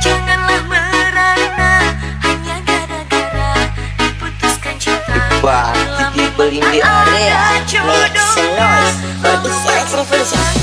Janganlah merana Hanya gara-gara Diputuskan cinta. Wah, di area area ada Make jodohnya sense